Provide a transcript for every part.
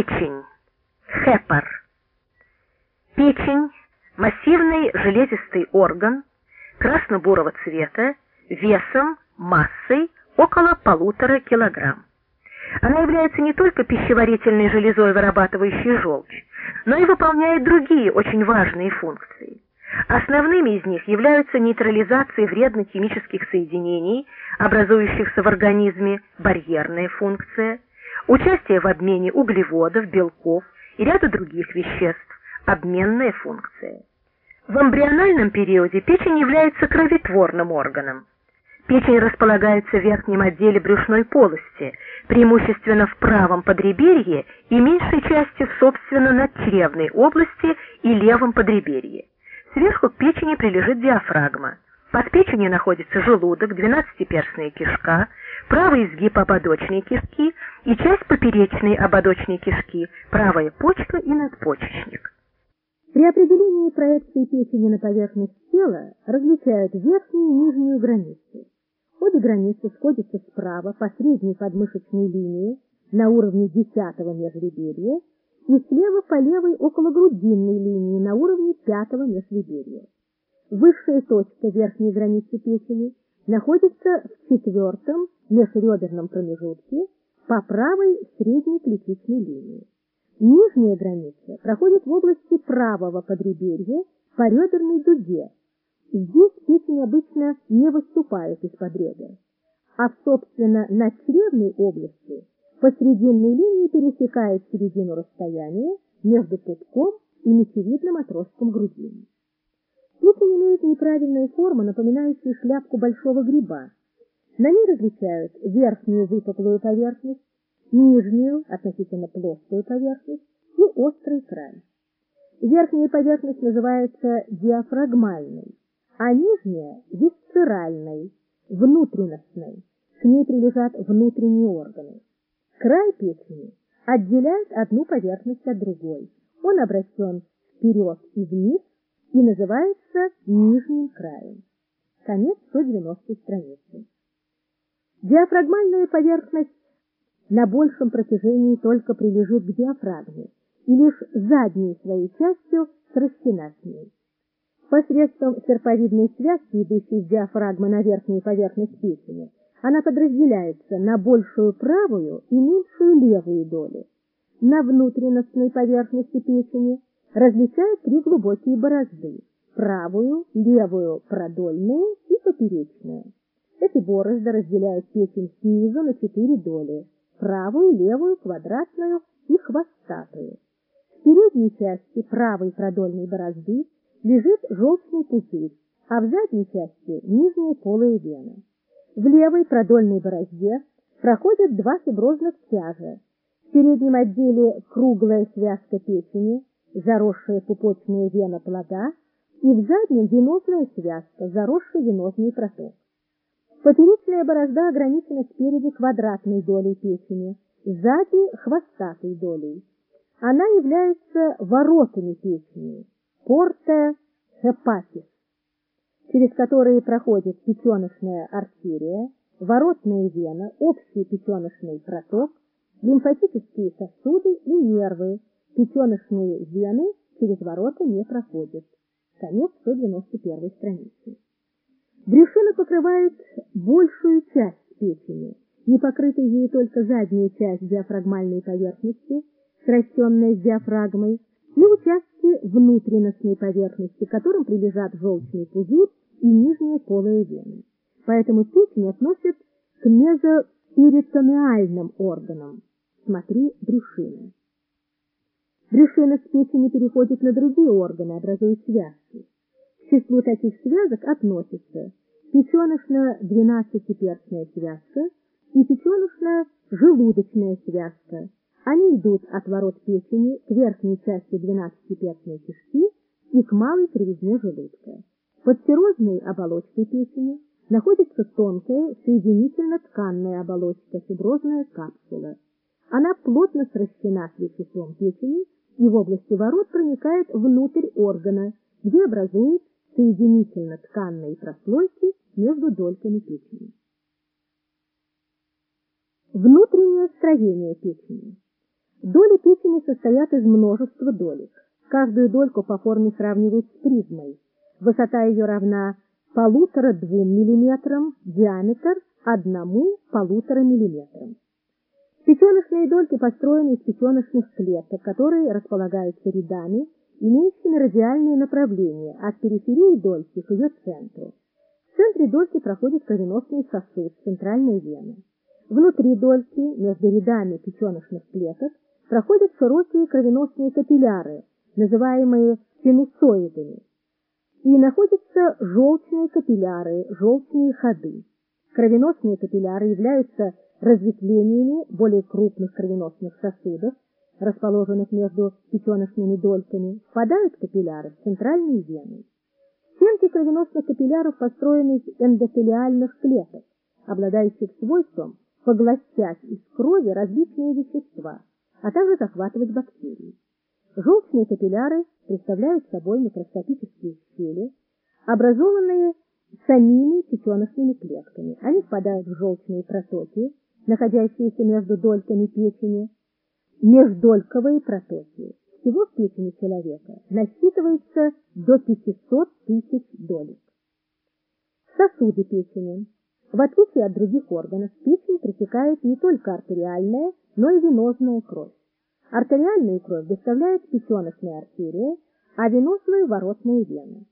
Печень. Хепар. Печень – массивный железистый орган красно-бурого цвета, весом, массой около полутора килограмм. Она является не только пищеварительной железой, вырабатывающей желчь, но и выполняет другие очень важные функции. Основными из них являются нейтрализация вредных химических соединений, образующихся в организме, барьерная функция, участие в обмене углеводов, белков и ряда других веществ, обменная функция. В эмбриональном периоде печень является кроветворным органом. Печень располагается в верхнем отделе брюшной полости, преимущественно в правом подреберье и меньшей части собственно надчревной области и левом подреберье. Сверху к печени прилежит диафрагма. Под печенью находится желудок, двенадцатиперстная кишка, правый изгиб ободочной кишки и часть поперечной ободочной кишки, правая почка и надпочечник. При определении проекции печени на поверхность тела различают верхнюю и нижнюю границы. Обе границы сходятся справа по средней подмышечной линии на уровне десятого межреберья и слева по левой около грудинной линии на уровне пятого межреберья. Высшая точка верхней границы печени находится в четвертом межреберном промежутке по правой средней ключичной линии. Нижняя граница проходит в области правого подреберья по реберной дуге. Здесь печень обычно не выступает из-под ребер, а собственно, надчревной области по срединной линии пересекает середину расстояния между пупком и мечевидным отростком грудины. Печень имеет неправильную форму, напоминающую шляпку большого гриба. На ней различают верхнюю выпуклую поверхность, нижнюю, относительно плоскую поверхность и острый край. Верхняя поверхность называется диафрагмальной, а нижняя – висцеральной, внутренностной. К ней прилежат внутренние органы. Край печени отделяет одну поверхность от другой. Он обращен вперед и вниз и называется нижним краем. Конец 190 страницы. Диафрагмальная поверхность на большем протяжении только прилежит к диафрагме и лишь задней своей частью сращена с ней. Посредством серповидной связки, идущей с диафрагмы на верхнюю поверхность печени, она подразделяется на большую правую и меньшую левую доли. На внутренностной поверхности печени различают три глубокие борозды – правую, левую продольные и поперечные. Эти борозды разделяют печень снизу на четыре доли – правую, левую, квадратную и хвостатую. В передней части правой продольной борозды лежит желчный пузырь, а в задней части нижняя полая вена. В левой продольной борозде проходят два фиброзных тяжа. В переднем отделе круглая связка печени, заросшая пупочная вена плода, и в заднем венозная связка, заросший венозный проток. Поперечная борозда ограничена спереди квадратной долей печени, сзади хвостатой долей. Она является воротами печени, порта хепатис, через которые проходит печеночная артерия, воротная вена, общий печеночный проток, лимфатические сосуды и нервы. Печеночные вены через ворота не проходят. Конец 191 страницы. Брюшина покрывает большую часть печени, не покрытая ею только задняя часть диафрагмальной поверхности, сращенная с диафрагмой, и участки внутренностной поверхности, к которым прилежат желчный пузырь и нижняя полая вена. Поэтому печень относят к мезоперитонеальным органам. Смотри брюшина. Брюшина с печени переходит на другие органы, образуя связки. К числу таких связок относятся печеночно-двенадцатиперстная связка и печеночно-желудочная связка. Они идут от ворот печени к верхней части двенадцатиперстной кишки и к малой кривизне желудка. Под серозной оболочкой печени находится тонкая соединительно-тканная оболочка, фиброзная капсула. Она плотно сращена с веществом печени и в области ворот проникает внутрь органа, где образует соединительно-тканные прослойки между дольками печени. Внутреннее строение печени. Доли печени состоят из множества долек. Каждую дольку по форме сравнивают с призмой. Высота ее равна полутора-двум миллиметрам, диаметр одному-полутора миллиметрам. Печеночные дольки построены из печеночных клеток, которые располагаются рядами, имеющими радиальные направления от периферии дольки к ее центру. В центре дольки проходит кровеносный сосуд, центральная вена. Внутри дольки, между рядами печеночных клеток, проходят широкие кровеносные капилляры, называемые синусоидами, и находятся желчные капилляры, желчные ходы. Кровеносные капилляры являются разветвлениями более крупных кровеносных сосудов, расположенных между печеночными дольками, впадают капилляры в центральные вены. Стенки кровеносных капилляров построены из эндотелиальных клеток, обладающих свойством поглощать из крови различные вещества, а также захватывать бактерии. Желчные капилляры представляют собой микроскопические щели, образованные самими печеночными клетками. Они впадают в желчные протоки, находящиеся между дольками печени, междольковые протоки. Всего в печени человека насчитывается до 500 тысяч долек. Сосуды печени. В отличие от других органов, в печень протекает не только артериальная, но и венозная кровь. Артериальную кровь доставляет печеночная артерия, а венозную – воротные вены.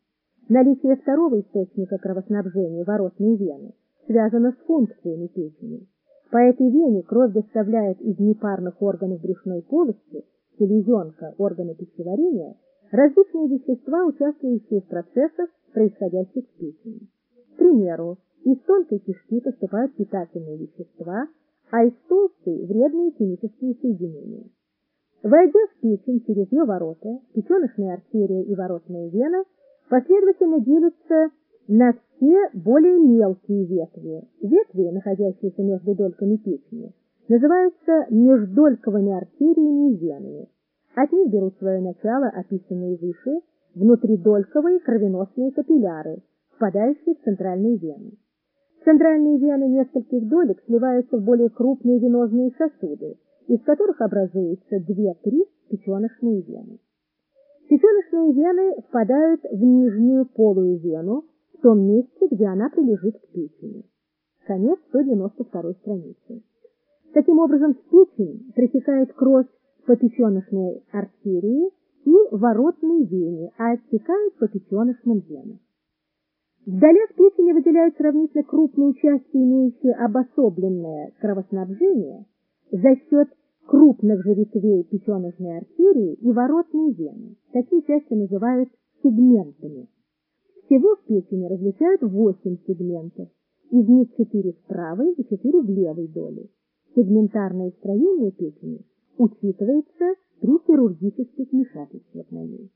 Наличие второго источника кровоснабжения воротной вены связано с функциями печени. По этой вене кровь доставляет из непарных органов брюшной полости, селезенка, органы пищеварения, различные вещества, участвующие в процессах, происходящих в печени. К примеру, из тонкой кишки поступают питательные вещества, а из толстой – вредные химические соединения. Войдя в печень через ее ворота, печеночная артерия и воротная вена последовательно делятся на все более мелкие ветви. Ветви, находящиеся между дольками печени, называются междольковыми артериями и венами. От них берут свое начало описанные выше внутридольковые кровеносные капилляры, впадающие в центральные вены. Центральные вены нескольких долек сливаются в более крупные венозные сосуды, из которых образуются 2-3 печеночные вены. Печеночные вены впадают в нижнюю полую вену, том месте, где она прилежит к печени. Конец 192 страницы. Таким образом, в печень протекает кровь по печеночной артерии и воротной вене, а оттекает по печеночным венам. Вдали от печени выделяют сравнительно крупные участки, имеющие обособленное кровоснабжение за счет крупных же ветвей печеночной артерии и воротной вены. Такие части называют сегментами. Всего в печени различают 8 сегментов, из них 4 в правой и 4 в левой доле. Сегментарное строение печени учитывается при хирургических вмешательствах на ней.